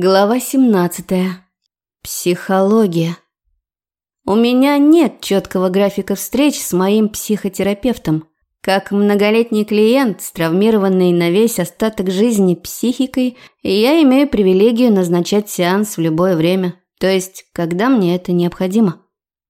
Глава 17. Психология. У меня нет четкого графика встреч с моим психотерапевтом. Как многолетний клиент, травмированный на весь остаток жизни психикой, я имею привилегию назначать сеанс в любое время, то есть, когда мне это необходимо.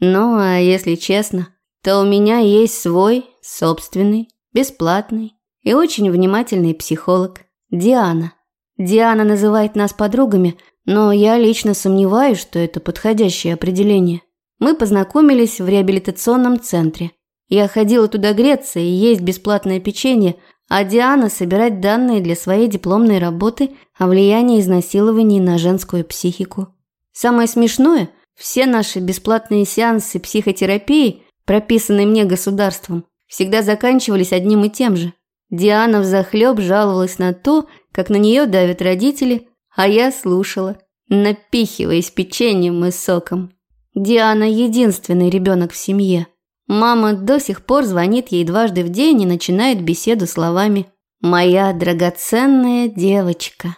Ну, а если честно, то у меня есть свой, собственный, бесплатный и очень внимательный психолог – Диана – Диана называет нас подругами, но я лично сомневаюсь, что это подходящее определение. Мы познакомились в реабилитационном центре. Я ходила туда греться и есть бесплатное печенье, а Диана собирать данные для своей дипломной работы о влиянии изнасилований на женскую психику. Самое смешное, все наши бесплатные сеансы психотерапии, прописанные мне государством, всегда заканчивались одним и тем же. Диана взахлеб жаловалась на то, как на нее давят родители, а я слушала, напихиваясь печеньем и соком. Диана – единственный ребенок в семье. Мама до сих пор звонит ей дважды в день и начинает беседу словами «Моя драгоценная девочка».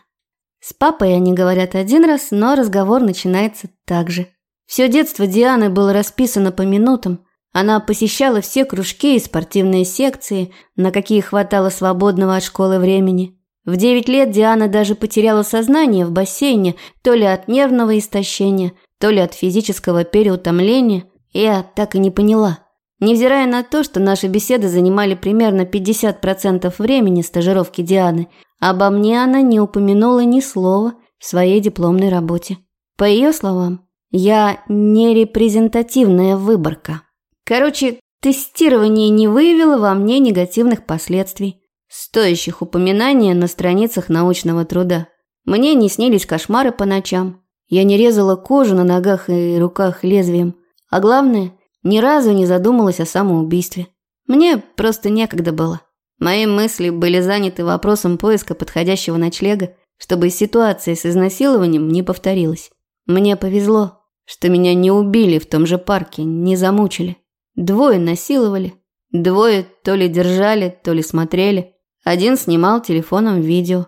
С папой они говорят один раз, но разговор начинается так же. Все детство Дианы было расписано по минутам. Она посещала все кружки и спортивные секции, на какие хватало свободного от школы времени. В девять лет Диана даже потеряла сознание в бассейне то ли от нервного истощения, то ли от физического переутомления. Я так и не поняла. Невзирая на то, что наши беседы занимали примерно 50% времени стажировки Дианы, обо мне она не упомянула ни слова в своей дипломной работе. По ее словам, я не репрезентативная выборка. Короче, тестирование не выявило во мне негативных последствий стоящих упоминания на страницах научного труда. Мне не снились кошмары по ночам. Я не резала кожу на ногах и руках лезвием. А главное, ни разу не задумалась о самоубийстве. Мне просто некогда было. Мои мысли были заняты вопросом поиска подходящего ночлега, чтобы ситуация с изнасилованием не повторилась. Мне повезло, что меня не убили в том же парке, не замучили. Двое насиловали, двое то ли держали, то ли смотрели. Один снимал телефоном видео.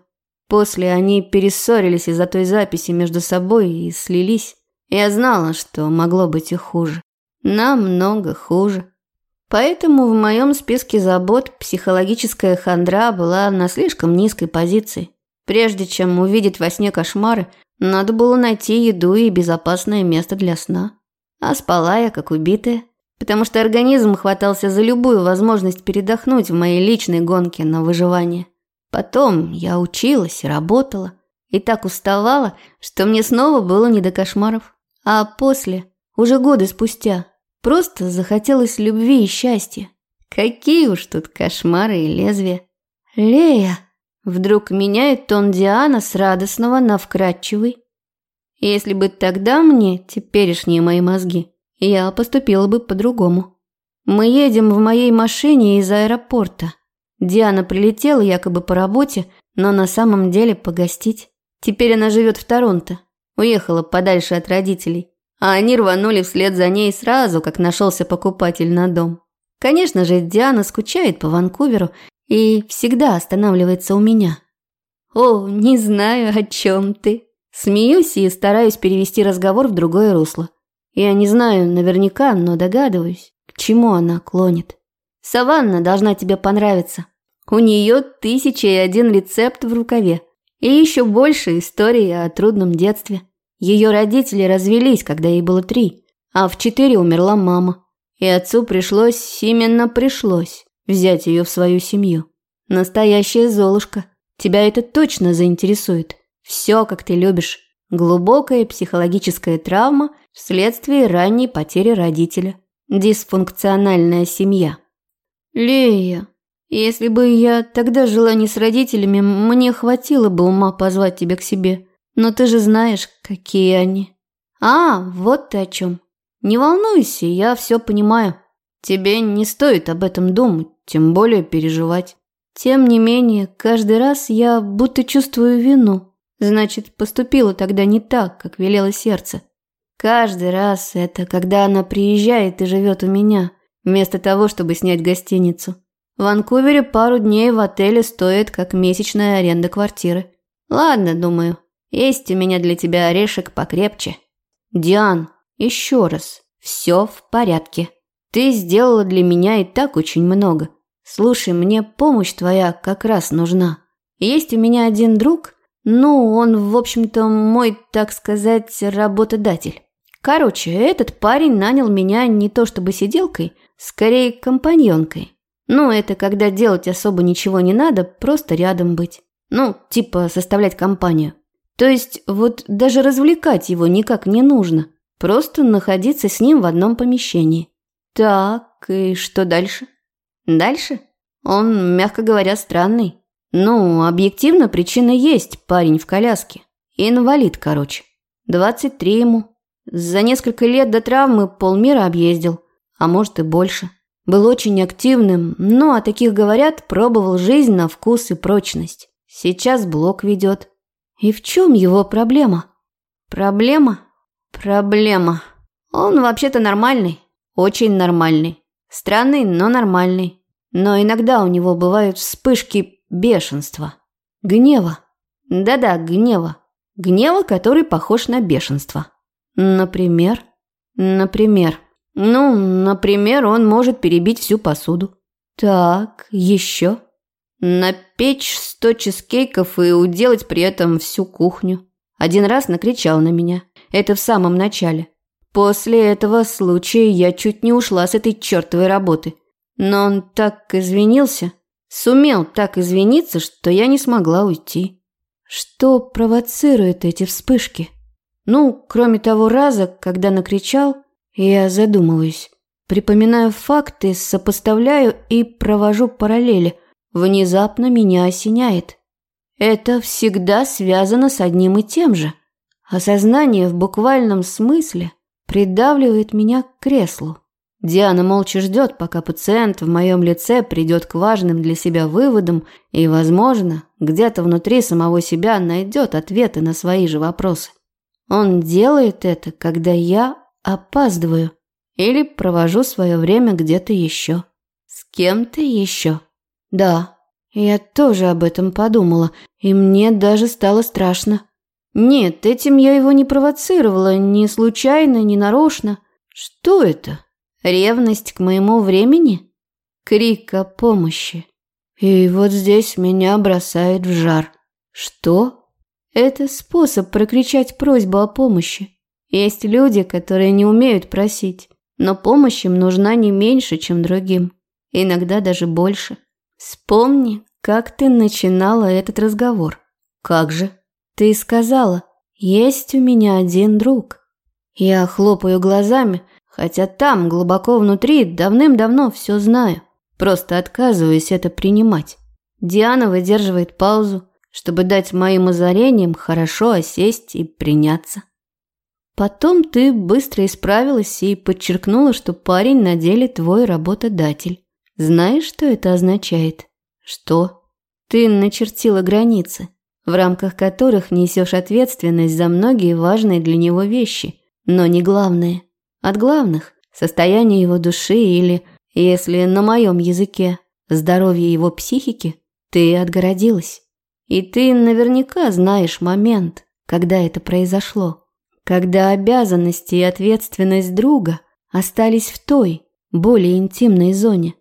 После они перессорились из-за той записи между собой и слились. Я знала, что могло быть и хуже. Намного хуже. Поэтому в моем списке забот психологическая хандра была на слишком низкой позиции. Прежде чем увидеть во сне кошмары, надо было найти еду и безопасное место для сна. А спала я как убитая потому что организм хватался за любую возможность передохнуть в моей личной гонке на выживание. Потом я училась и работала, и так уставала, что мне снова было не до кошмаров. А после, уже годы спустя, просто захотелось любви и счастья. Какие уж тут кошмары и лезвия. Лея вдруг меняет тон Диана с радостного на вкрадчивый. Если бы тогда мне теперешние мои мозги я поступила бы по-другому. Мы едем в моей машине из аэропорта. Диана прилетела якобы по работе, но на самом деле погостить. Теперь она живет в Торонто. Уехала подальше от родителей. А они рванули вслед за ней сразу, как нашелся покупатель на дом. Конечно же, Диана скучает по Ванкуверу и всегда останавливается у меня. «О, не знаю, о чем ты». Смеюсь и стараюсь перевести разговор в другое русло. Я не знаю наверняка, но догадываюсь, к чему она клонит. Саванна должна тебе понравиться. У нее тысяча и один рецепт в рукаве. И еще больше истории о трудном детстве. Ее родители развелись, когда ей было три, а в четыре умерла мама. И отцу пришлось, именно пришлось, взять ее в свою семью. Настоящая Золушка. Тебя это точно заинтересует. Все, как ты любишь. Глубокая психологическая травма вследствие ранней потери родителя. Дисфункциональная семья. Лея, если бы я тогда жила не с родителями, мне хватило бы ума позвать тебя к себе. Но ты же знаешь, какие они. А, вот ты о чем. Не волнуйся, я все понимаю. Тебе не стоит об этом думать, тем более переживать. Тем не менее, каждый раз я будто чувствую вину. Значит, поступила тогда не так, как велело сердце. Каждый раз это когда она приезжает и живет у меня, вместо того, чтобы снять гостиницу. В Ванкувере пару дней в отеле стоит как месячная аренда квартиры. Ладно, думаю, Есть у меня для тебя орешек покрепче. Диан, еще раз, все в порядке. Ты сделала для меня и так очень много. Слушай, мне помощь твоя как раз нужна. Есть у меня один друг, ну, он, в общем-то, мой, так сказать, работодатель. Короче, этот парень нанял меня не то чтобы сиделкой, скорее компаньонкой. Ну, это когда делать особо ничего не надо, просто рядом быть. Ну, типа составлять компанию. То есть вот даже развлекать его никак не нужно. Просто находиться с ним в одном помещении. Так, и что дальше? Дальше? Он, мягко говоря, странный. Ну, объективно причина есть, парень в коляске. Инвалид, короче. 23 ему. За несколько лет до травмы полмира объездил, а может и больше. Был очень активным, но, о таких говорят, пробовал жизнь на вкус и прочность. Сейчас блок ведет. И в чем его проблема? Проблема? Проблема. Он вообще-то нормальный. Очень нормальный. Странный, но нормальный. Но иногда у него бывают вспышки бешенства. Гнева. Да-да, гнева. Гнева, который похож на бешенство. Например? Например. Ну, например, он может перебить всю посуду. Так, еще. Напечь сто чизкейков и уделать при этом всю кухню. Один раз накричал на меня. Это в самом начале. После этого случая я чуть не ушла с этой чертовой работы. Но он так извинился, сумел так извиниться, что я не смогла уйти. Что провоцирует эти вспышки? Ну, кроме того раза, когда накричал, я задумываюсь. Припоминаю факты, сопоставляю и провожу параллели. Внезапно меня осеняет. Это всегда связано с одним и тем же. Осознание в буквальном смысле придавливает меня к креслу. Диана молча ждет, пока пациент в моем лице придет к важным для себя выводам и, возможно, где-то внутри самого себя найдет ответы на свои же вопросы. Он делает это, когда я опаздываю или провожу свое время где-то еще. С кем-то еще. Да, я тоже об этом подумала, и мне даже стало страшно. Нет, этим я его не провоцировала, ни случайно, ни нарочно. Что это? Ревность к моему времени? Крик о помощи. И вот здесь меня бросает в жар. Что? Это способ прокричать просьбу о помощи. Есть люди, которые не умеют просить, но помощь им нужна не меньше, чем другим. Иногда даже больше. Вспомни, как ты начинала этот разговор. Как же? Ты сказала, есть у меня один друг. Я хлопаю глазами, хотя там, глубоко внутри, давным-давно все знаю. Просто отказываюсь это принимать. Диана выдерживает паузу, чтобы дать моим озарениям хорошо осесть и приняться. Потом ты быстро исправилась и подчеркнула, что парень на деле твой работодатель. Знаешь, что это означает? Что? Ты начертила границы, в рамках которых несешь ответственность за многие важные для него вещи, но не главные. От главных – состояние его души или, если на моем языке, здоровье его психики, ты отгородилась. И ты наверняка знаешь момент, когда это произошло. Когда обязанности и ответственность друга остались в той, более интимной зоне.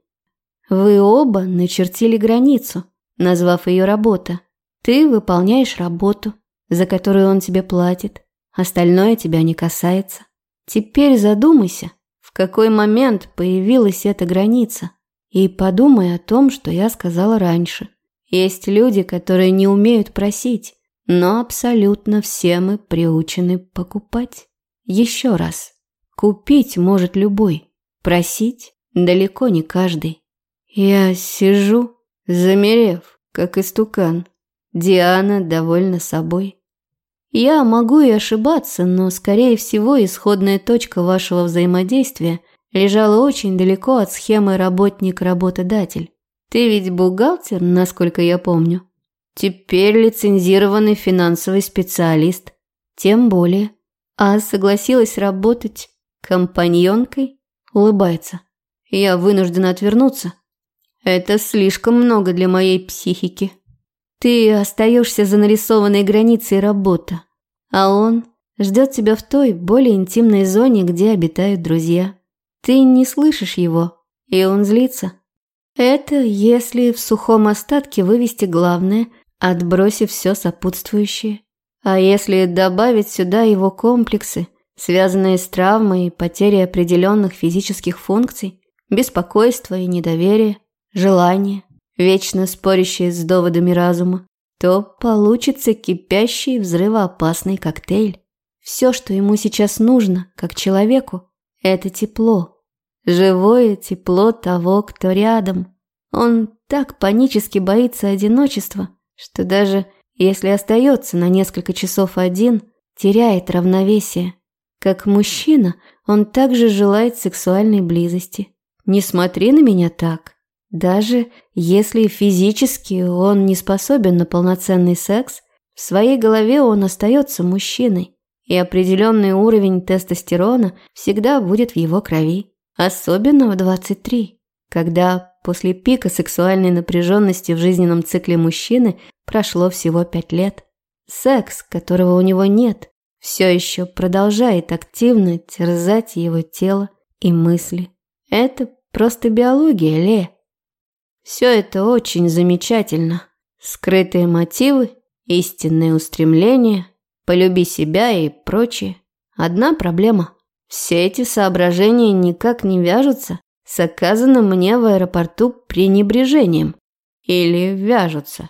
Вы оба начертили границу, назвав ее работа. Ты выполняешь работу, за которую он тебе платит. Остальное тебя не касается. Теперь задумайся, в какой момент появилась эта граница. И подумай о том, что я сказала раньше. Есть люди, которые не умеют просить, но абсолютно все мы приучены покупать. Еще раз, купить может любой, просить далеко не каждый. Я сижу, замерев, как истукан. Диана довольна собой. Я могу и ошибаться, но, скорее всего, исходная точка вашего взаимодействия лежала очень далеко от схемы работник-работодатель. Ты ведь бухгалтер, насколько я помню. Теперь лицензированный финансовый специалист. Тем более. А согласилась работать компаньонкой? Улыбается. Я вынуждена отвернуться. Это слишком много для моей психики. Ты остаешься за нарисованной границей работа, А он ждет тебя в той, более интимной зоне, где обитают друзья. Ты не слышишь его, и он злится. Это если в сухом остатке вывести главное, отбросив все сопутствующее. А если добавить сюда его комплексы, связанные с травмой и потерей определенных физических функций, беспокойство и недоверие, желание, вечно спорящие с доводами разума, то получится кипящий взрывоопасный коктейль. Все, что ему сейчас нужно, как человеку, это тепло. Живое тепло того, кто рядом. Он так панически боится одиночества, что даже если остается на несколько часов один, теряет равновесие. Как мужчина, он также желает сексуальной близости. Не смотри на меня так. Даже если физически он не способен на полноценный секс, в своей голове он остается мужчиной, и определенный уровень тестостерона всегда будет в его крови, особенно в 23, когда после пика сексуальной напряженности в жизненном цикле мужчины прошло всего 5 лет. Секс, которого у него нет, все еще продолжает активно терзать его тело и мысли. Это просто биология, Ле. Все это очень замечательно. Скрытые мотивы, истинные устремления, полюби себя и прочее. Одна проблема. Все эти соображения никак не вяжутся с оказанным мне в аэропорту пренебрежением. Или вяжутся.